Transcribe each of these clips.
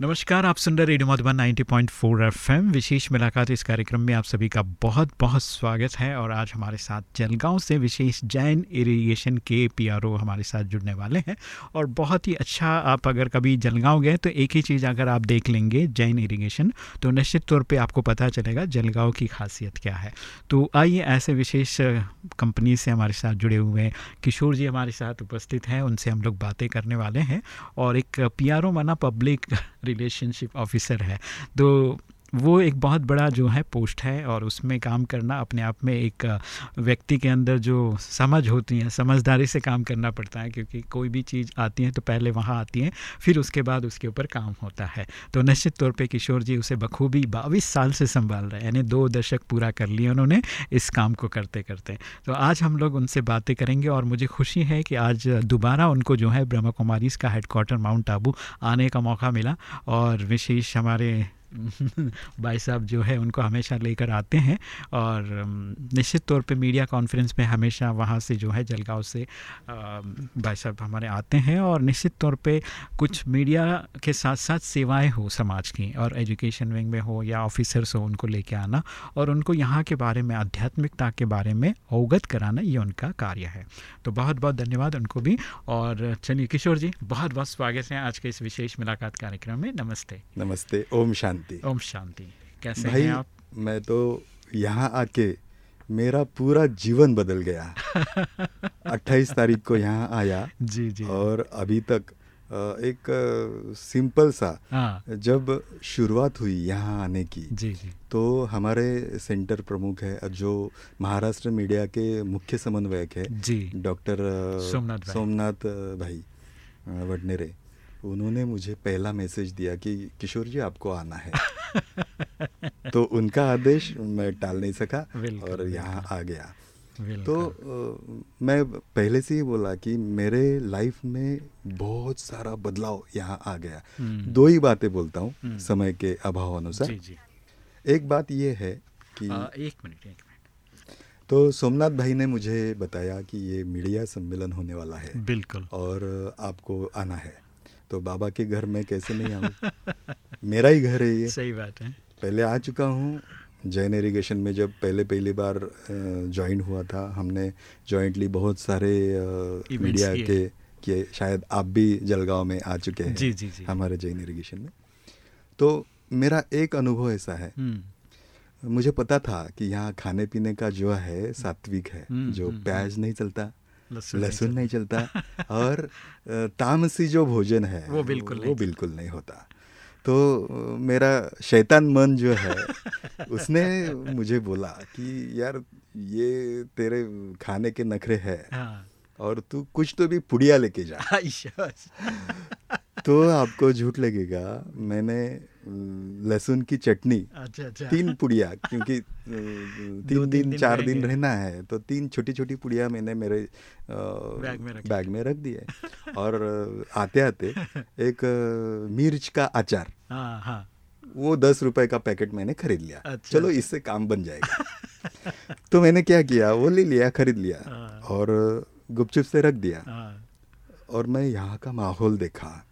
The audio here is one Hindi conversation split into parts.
नमस्कार, आप सुन रहे रेडियो मधुबन 90.4 एफएम। विशेष मुलाकात इस कार्यक्रम में आप सभी का बहुत बहुत स्वागत है और आज हमारे साथ जलगांव से विशेष जैन इरीगेशन के पीआरओ हमारे साथ जुड़ने वाले हैं। और बहुत ही अच्छा आप अगर कभी जलगांव गए तो एक ही चीज़ अगर आप देख लेंगे, जैन इरीगेशन तो निश्चित तौर पर आपको पता चलेगा जलगांव की खासियत क्या है। तो आइए ऐसे विशेष कंपनी से हमारे साथ जुड़े हुए हैं। किशोर जी हमारे साथ उपस्थित हैं, उनसे हम लोग बातें करने वाले हैं। और एक पी माना पब्लिक रिलेशनशिप ऑफिसर है। तो वो एक बहुत बड़ा जो है पोस्ट है और उसमें काम करना अपने आप में एक व्यक्ति के अंदर जो समझ होती है, समझदारी से काम करना पड़ता है क्योंकि कोई भी चीज़ आती है तो पहले वहाँ आती है, फिर उसके बाद उसके ऊपर काम होता है। तो निश्चित तौर पे किशोर जी उसे बखूबी बाईस साल से संभाल रहे हैं, यानी दो दशक पूरा कर लिए उन्होंने इस काम को करते करते। तो आज हम लोग उनसे बातें करेंगे और मुझे खुशी है कि आज दोबारा उनको जो है ब्रह्मा कुमारी का हेडक्वार्टर माउंट आबू आने का मौका मिला और विशेष हमारे भाई साहब जो है, उनको हमेशा लेकर आते हैं और निश्चित तौर पे मीडिया कॉन्फ्रेंस में हमेशा वहाँ से जो है, जलगांव से भाई साहब हमारे आते हैं और निश्चित तौर पे कुछ मीडिया के साथ साथ सेवाएँ हो समाज की और एजुकेशन विंग में हो या ऑफिसर्स हो, उनको लेके आना और उनको यहाँ के बारे में, आध्यात्मिकता के बारे में अवगत कराना, ये उनका कार्य है। तो बहुत बहुत धन्यवाद उनको भी और चलिए किशोर जी बहुत बहुत स्वागत है आज के इस विशेष मुलाकात कार्यक्रम में। नमस्ते। नमस्ते, ओम शांति। शांति। ओम शांति। कैसे भाई हैं आप? मैं तो यहाँ आके मेरा पूरा जीवन बदल गया। 28 तारीख को यहाँ आया जी जी। और अभी तक एक सिंपल सा हाँ। जब शुरुआत हुई यहाँ आने की जी जी। तो हमारे सेंटर प्रमुख है जो महाराष्ट्र मीडिया के मुख्य समन्वयक है जी। डॉक्टर सोमनाथ भाई, सोमनाथ भाई वडनेरे। उन्होंने मुझे पहला मैसेज दिया कि किशोर जी आपको आना है। तो उनका आदेश मैं टाल नहीं सका और यहाँ आ गया। तो आ, मैं पहले से ही बोला कि मेरे लाइफ में बहुत सारा बदलाव यहाँ आ गया। हम्म। दो ही बातें बोलता हूँ हम्म। समय के अभाव अनुसार। जी जी। एक बात ये है कि आ, एक मिनट एक मिनट। तो सोमनाथ भाई ने मुझे बताया कि ये मीडिया सम्मेलन होने वाला है बिल्कुल। और आपको आना है। तो बाबा के घर में कैसे नहीं आऊँ? मेरा ही घर है ये। सही बात है। पहले आ चुका हूँ जैन इरीगेशन में जब पहले पहली बार ज्वाइन हुआ था हमने जॉइंटली बहुत सारे मीडिया के कि शायद आप भी जलगांव में आ चुके हैं जी जी जी। हमारे जैन इरीगेशन में। तो मेरा एक अनुभव ऐसा है। हम्म। मुझे पता था कि यहाँ खाने पीने का जो है सात्विक है हम्म, जो हम्म, प्याज नहीं चलता। लहसुन नहीं चलता। और तामसी जो भोजन है वो बिल्कुल वो बिल्कुल नहीं होता। तो मेरा शैतान मन जो है उसने मुझे बोला कि यार ये तेरे खाने के नखरे है हाँ। और तू कुछ तो भी पुड़िया लेके जा। तो आपको झूठ लगेगा मैंने लहसुन की चटनी अच्छा अच्छा। तीन पुड़िया क्योंकि तीन दिन, दिन चार दिन रहना है तो तीन छोटी छोटी पुड़िया मैंने मेरे बैग में रख बैग में रख दिए और आते आते एक मिर्च का अचार हाँ हाँ। वो दस रुपए का पैकेट मैंने खरीद लिया। अच्छा, चलो इससे काम बन जाएगा। तो मैंने क्या किया वो ले लिया खरीद लिया हाँ। और गुपचुप से रख दिया। और मैं यहाँ का माहौल देखा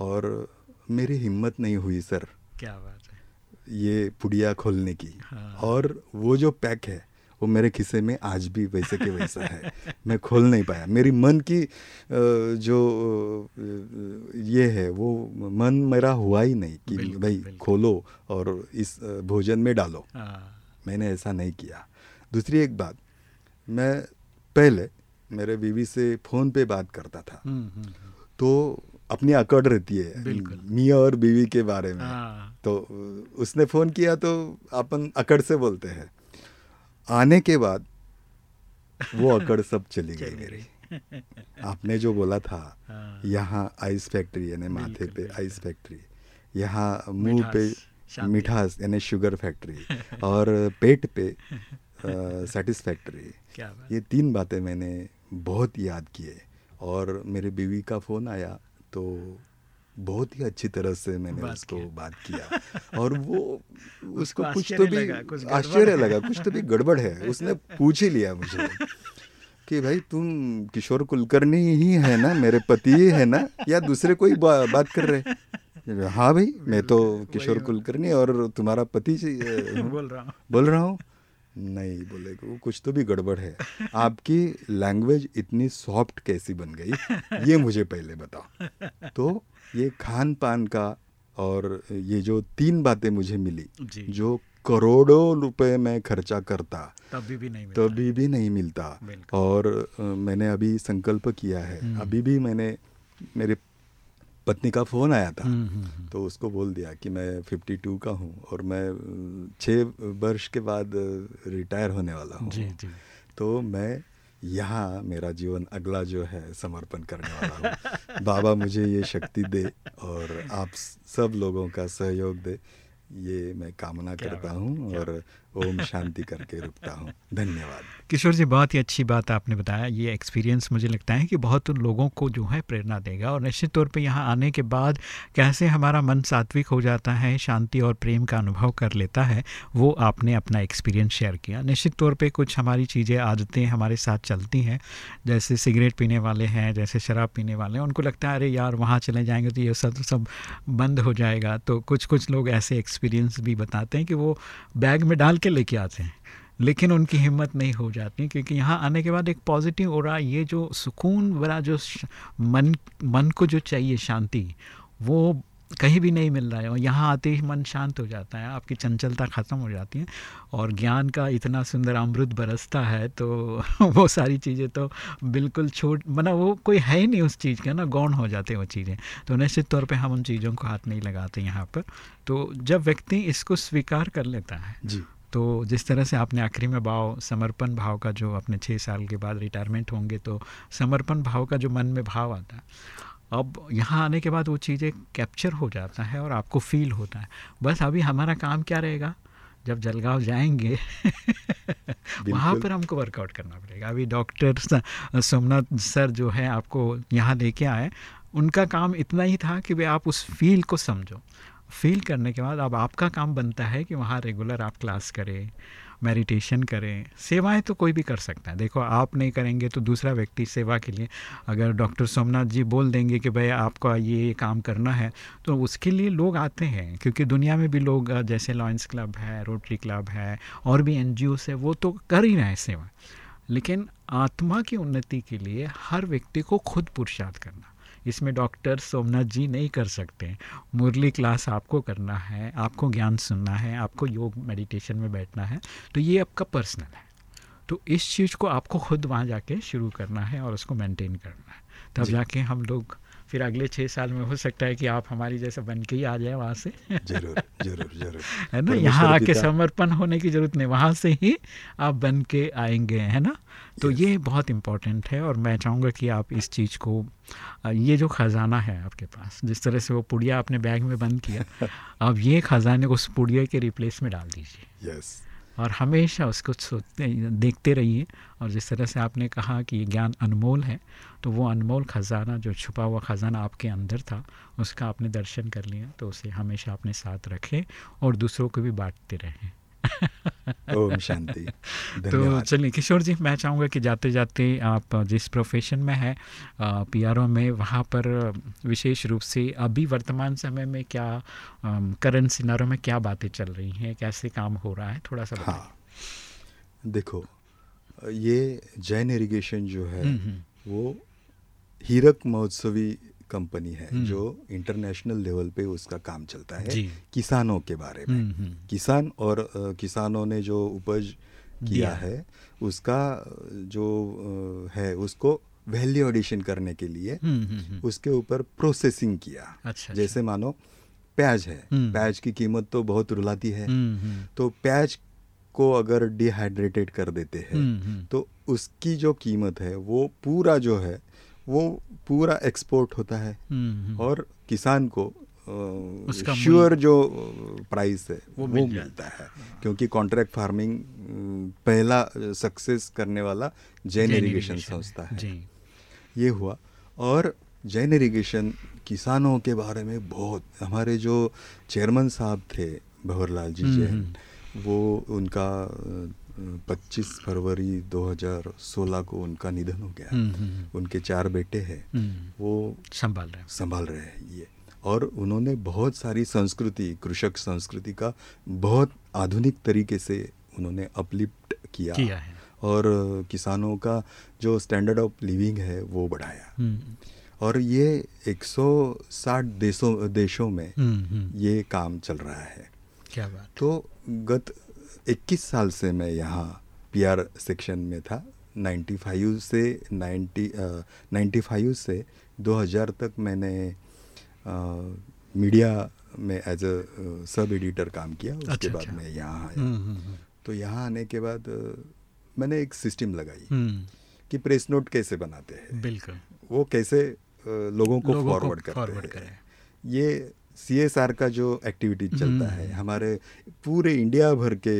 और मेरी हिम्मत नहीं हुई सर क्या बात है ये पुड़िया खोलने की हाँ। और वो जो पैक है वो मेरे खिस्से में आज भी वैसे के वैसा है मैं खोल नहीं पाया मेरी मन की जो ये है वो मन मेरा हुआ ही नहीं कि बिल्कुल, भाई बिल्कुल। खोलो और इस भोजन में डालो हाँ। मैंने ऐसा नहीं किया दूसरी एक बात मैं पहले मेरे बीवी से फ़ोन पे बात करता था हम्म, हम्म, हम्म। तो अपनी अकड़ रहती है। मियाँ और बीवी के बारे में। हाँ। तो उसने फ़ोन किया तो अपन अकड़ से बोलते हैं। आने के बाद वो अकड़ सब चली गई मेरी। आपने जो बोला था हाँ। यहाँ आइस फैक्ट्री यानी माथे पे आइस फैक्ट्री यहाँ मुँह पे मिठास, यानी शुगर फैक्ट्री और पेट पे सेटिस्फैक्ट्री ये तीन बातें मैंने बहुत याद किए और मेरे बीवी का फ़ोन आया तो बहुत ही अच्छी तरह से मैंने बात उसको किया। बात किया। और वो उसको कुछ तो भी आश्चर्य लगा कुछ तो भी गड़बड़ है। उसने पूछ ही लिया मुझे कि भाई तुम किशोर कुलकर्णी ही है ना मेरे पति ही है ना या दूसरे कोई बा, बात कर रहे? हाँ भाई मैं तो किशोर कुलकर्णी और तुम्हारा पति। बोल रहा हूँ। बोल रहा हूँ। नहीं बोले वो कुछ तो भी गड़बड़ है। आपकी लैंग्वेज इतनी सॉफ्ट कैसी बन गई ये मुझे पहले बताओ। तो ये खान पान का और ये जो तीन बातें मुझे मिली जो। करोड़ों रुपए में खर्चा करता तभी भी नहीं मिलता तभी भी नहीं मिलता। और मैंने अभी संकल्प किया है। हम्म। अभी भी मैंने मेरे पत्नी का फ़ोन आया था। हम्म, हम्म, हम्म। तो उसको बोल दिया कि मैं 52 का हूँ और मैं छः वर्ष के बाद रिटायर होने वाला हूँ। जी जी। तो मैं यहाँ मेरा जीवन अगला जो है समर्पण करने वाला हूँ। बाबा मुझे ये शक्ति दे और आप सब लोगों का सहयोग दे ये मैं कामना करता हूँ और ओम शांति करके रुकता हूँ। धन्यवाद। किशोर जी, बहुत ही अच्छी बात आपने बताया। ये एक्सपीरियंस मुझे लगता है कि बहुत उन लोगों को जो है प्रेरणा देगा और निश्चित तौर पे यहाँ आने के बाद कैसे हमारा मन सात्विक हो जाता है, शांति और प्रेम का अनुभव कर लेता है, वो आपने अपना एक्सपीरियंस शेयर किया। निश्चित तौर पे कुछ हमारी चीज़ें, आदतें हमारे साथ चलती हैं, जैसे सिगरेट पीने वाले हैं, जैसे शराब पीने वाले हैं, उनको लगता है, अरे यार, वहाँ चले जाएँगे तो ये सब सब बंद हो जाएगा। तो कुछ कुछ लोग ऐसे एक्सपीरियंस भी बताते हैं कि वो बैग में डाल के लेके आते हैं। लेकिन उनकी हिम्मत नहीं हो जाती, क्योंकि यहाँ आने के बाद एक पॉजिटिव हो रहा ये जो सुकून वाला जो मन मन को जो चाहिए शांति, वो कहीं भी नहीं मिल रहा है और यहाँ आते ही मन शांत हो जाता है, आपकी चंचलता ख़त्म हो जाती है और ज्ञान का इतना सुंदर अमृत बरसता है तो वो सारी चीज़ें तो बिल्कुल छोट मतलब वो कोई है ही नहीं उस चीज़ का, ना गौण हो जाते हैं वो चीज़ें। तो निश्चित तौर पे हम उन चीज़ों को हाथ नहीं लगाते यहाँ पर। तो जब व्यक्ति इसको स्वीकार कर लेता है, जी। तो जिस तरह से आपने आखिरी में भाव समर्पण भाव का जो अपने छः साल के बाद रिटायरमेंट होंगे तो समर्पण भाव का जो मन में भाव आता है अब यहाँ आने के बाद वो चीज़ें कैप्चर हो जाता है और आपको फील होता है। बस अभी हमारा काम क्या रहेगा? जब जलगांव जाएँगे वहाँ पर हमको वर्कआउट करना पड़ेगा। अभी डॉक्टर सोमनाथ सर जो है आपको यहाँ लेके आए उनका काम इतना ही था कि वे आप उस फील को समझो। फील करने के बाद अब आपका काम बनता है कि वहाँ रेगुलर आप क्लास करें मेडिटेशन करें। सेवाएँ तो कोई भी कर सकता है। देखो, आप नहीं करेंगे तो दूसरा व्यक्ति सेवा के लिए अगर डॉक्टर सोमनाथ जी बोल देंगे कि भाई आपका ये काम करना है तो उसके लिए लोग आते हैं। क्योंकि दुनिया में भी लोग, जैसे लॉयंस क्लब है रोटरी क्लब है, और भी एन जी है, वो तो कर ही रहे हैं सेवा। लेकिन आत्मा की उन्नति के लिए हर व्यक्ति को खुद पुरुषार्थ करना। इसमें डॉक्टर सोमनाथ जी नहीं कर सकते। मुरली क्लास आपको करना है आपको ज्ञान सुनना है आपको योग मेडिटेशन में बैठना है तो ये आपका पर्सनल है। तो इस चीज़ को आपको खुद वहाँ जाके शुरू करना है और उसको मेंटेन करना है। तब जाके हम लोग फिर अगले छः साल में हो सकता है कि आप हमारी जैसा बन के ही आ जाए वहाँ से। ज़रूर ज़रूर ज़रूर। है ना? यहाँ आके समर्पण होने की ज़रूरत नहीं वहाँ से ही आप बन के आएँगे है ना? तो ये बहुत इम्पोर्टेंट है और मैं चाहूँगा कि आप इस चीज़ को ये जो ख़जाना है आपके पास जिस तरह से वो पुड़िया आपने बैग में बंद किया अब ये ख़जाने को उस पुड़िया के रिप्लेस में डाल दीजिए। यस और हमेशा उसको सोचते देखते रहिए। और जिस तरह से आपने कहा कि ये ज्ञान अनमोल है तो वो अनमोल ख़जाना, जो छुपा हुआ ख़जाना आपके अंदर था, उसका आपने दर्शन कर लिया तो उसे हमेशा अपने साथ रखें और दूसरों को भी बांटते रहें। ओम शांति। तो चलिए किशोर जी मैं चाहूँगा कि जाते जाते आप जिस प्रोफेशन में है पी में वहाँ पर विशेष रूप से अभी वर्तमान समय में क्या करंट सिनारों में क्या बातें चल रही हैं कैसे काम हो रहा है थोड़ा सा हाँ देखो ये जैन इरिगेशन जो है हम्म, हम्म। वो हीरक महोत्सवी कंपनी है हम्म। जो इंटरनेशनल लेवल पे उसका काम चलता है किसानों के बारे में हम्म, हम्म। किसान और किसानों ने जो उपज किया है उसका जो है उसको वैल्यू एडिशन करने के लिए। उसके ऊपर प्रोसेसिंग किया अच्छा, जैसे अच्छा। मानो प्याज है। प्याज की कीमत तो बहुत रुलाती है। तो प्याज को अगर डिहाइड्रेटेड कर देते हैं। तो उसकी जो कीमत है वो पूरा जो है वो पूरा एक्सपोर्ट होता है। हम्म, हम्म। और किसान को श्योर जो प्राइस है वो वो, मिल मिलता है। क्योंकि कॉन्ट्रैक्ट फ़ार्मिंग पहला सक्सेस करने वाला जैन इरीगेशन संस्था है। ये हुआ। और जैन इरीगेशन किसानों के बारे में बहुत हमारे जो चेयरमैन साहब थे भंवरलाल जी जैन वो उनका 25 फरवरी 2016 को उनका निधन हो गया। हम्म, हम्म, उनके चार बेटे हैं। वो संभाल रहे संभाल रहे हैं ये। और उन्होंने बहुत सारी संस्कृति कृषक संस्कृति का बहुत आधुनिक तरीके से उन्होंने अपलिफ्ट किया, किया है। और किसानों का जो स्टैंडर्ड ऑफ़ लिविंग है वो बढ़ाया। हम्म। और ये 160 देशों देशों में हम्म, हम्म। ये काम चल रहा है। क्या बात। तो गत 21 साल से मैं यहाँ पीआर सेक्शन में था। 95 से 90 अ, 95 से 2000 तक मैंने मीडिया में एज अ सब एडिटर काम किया। उसके अच्छा, बाद अच्छा। मैं यहाँ आया। हम्म, हम्म, हम्म। तो यहाँ आने के बाद मैंने एक सिस्टम लगाई कि प्रेस नोट कैसे बनाते हैं। बिल्कुल। वो कैसे लोगों को फॉरवर्ड करते हैं। ये सी एस आर का जो एक्टिविटी चलता है हम्म। हमारे पूरे इंडिया भर के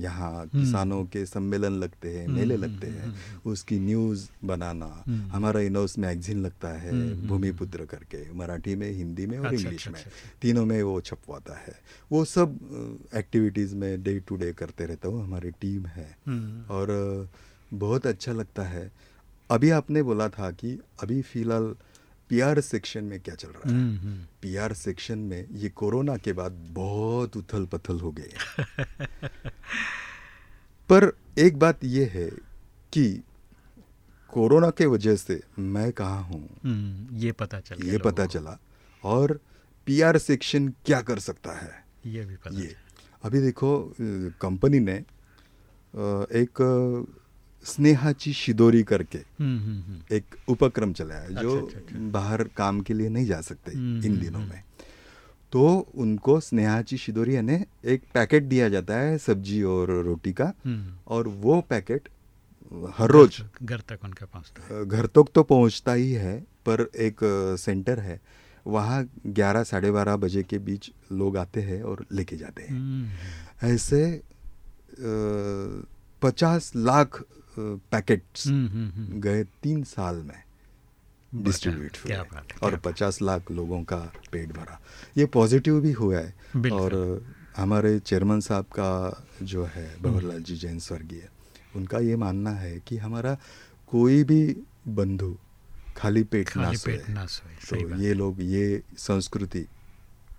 यहाँ हम्म। किसानों के सम्मेलन लगते हैं हम्म, मेले हम्म, लगते हैं हम्म, उसकी न्यूज़ बनाना हम्म। हमारा इनोस मैगजीन लगता है हम्म, हम्म, भूमिपुत्र करके मराठी में हिंदी में और अच्छा, इंग्लिश अच्छा, में अच्छा, अच्छा। तीनों में वो छपवाता है वो सब एक्टिविटीज़ में डे टू डे करते रहता हूँ हमारी टीम है हम्म, और बहुत अच्छा लगता है अभी आपने बोला था कि अभी फ़िलहाल पीआर सेक्शन में क्या चल रहा है? हम्म, हम्म। पीआर सेक्शन में ये कोरोना के बाद बहुत उथल पथल हो गए पर एक बात ये है कि कोरोना के वजह से मैं कहाँ हूँ? हम्म, ये पता चला ये पता चला। और पीआर सेक्शन क्या कर सकता है? ये भी पता ये। अभी देखो कंपनी ने एक स्नेहाची शिदोरी करके हम्म, हम्म, हम्म। एक उपक्रम चलाया जो अच्छा, अच्छा, अच्छा। बाहर काम के लिए नहीं जा सकते इन दिनों। में तो उनको स्नेहाची शिदोरी यानी एक पैकेट दिया जाता है सब्ज़ी और रोटी का। और वो पैकेट हर रोज घर- तक उनके पास घर तक तो पहुँचता ही है पर एक सेंटर है वहाँ ग्यारह साढ़े बारह बजे के बीच लोग आते हैं और लेके जाते हैं ऐसे पचास लाख पैकेट्स हम्म, हम्म, हम्म। गए तीन साल में डिस्ट्रीब्यूट हुए। और पचास लाख लोगों का पेट भरा। ये पॉजिटिव भी हुआ है। और हमारे चेयरमैन साहब का जो है। भंवरलाल जी जैन स्वर्गीय उनका ये मानना है कि हमारा कोई भी बंधु खाली पेट ना खाली सोए। पेट ना सोए। तो ये लोग ये संस्कृति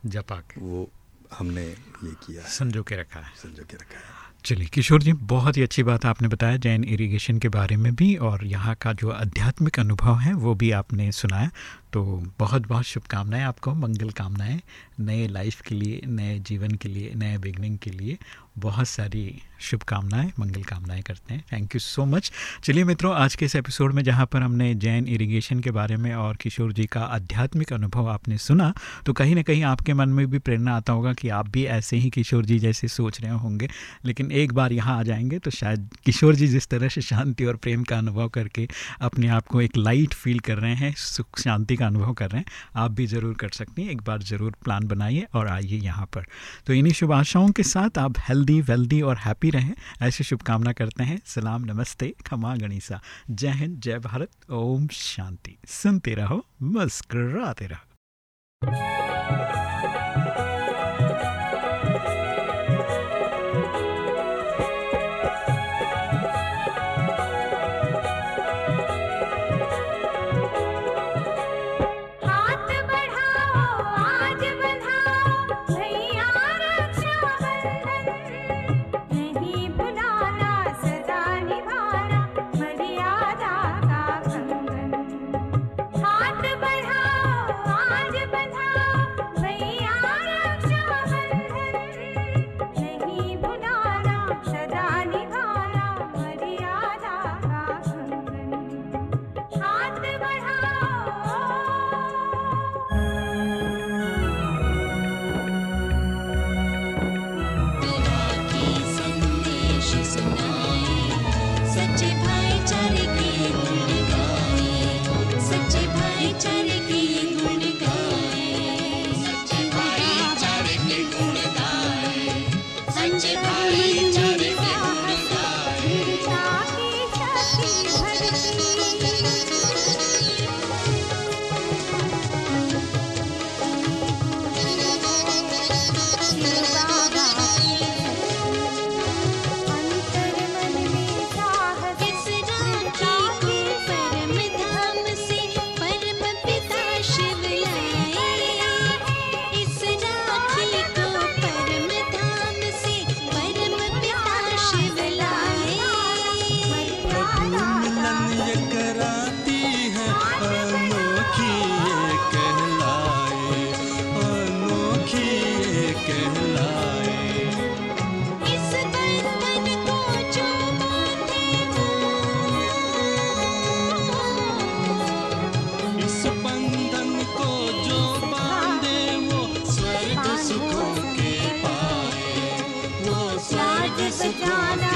जपा के। वो हमने ये किया संजो के रखा है। संजो के रखा है। चलिए, किशोर जी, बहुत ही अच्छी बात आपने बताया जैन इरिगेशन के बारे में भी और यहाँ का जो आध्यात्मिक अनुभव है, वो भी आपने सुनाया। तो बहुत बहुत शुभकामनाएँ आपको, मंगल कामनाएँ, नए लाइफ के लिए, नए जीवन के लिए, नए बिगनिंग के लिए बहुत सारी शुभकामनाएँ, मंगल कामनाएँ करते हैं। थैंक यू सो मच चलिए मित्रों, आज के इस एपिसोड में जहाँ पर हमने जैन इरिगेशन के बारे में और किशोर जी का आध्यात्मिक अनुभव आपने सुना तो कहीं ना कहीं आपके मन में भी प्रेरणा आता होगा कि आप भी ऐसे ही किशोर जी जैसे सोच रहे होंगे। लेकिन एक बार यहाँ आ जाएँगे तो शायद किशोर जी जिस तरह से शांति और प्रेम का अनुभव करके अपने आप को एक लाइट फील कर रहे हैं, सुख शांति का अनुभव कर रहे हैं, आप भी ज़रूर कर सकती हैं। एक बार ज़रूर प्लान बनाइए और आइए यहाँ पर। तो इन्हीं शुभ आशाओं के साथ आप हेल्दी, वेल्दी और हैप्पी रहें। ऐसी शुभकामना करते हैं। सलाम, नमस्ते, खमा गणिसा। जय हिंद, जय भारत। ओम शांति। सुनते रहो, मुस्कराते रहो। बचाना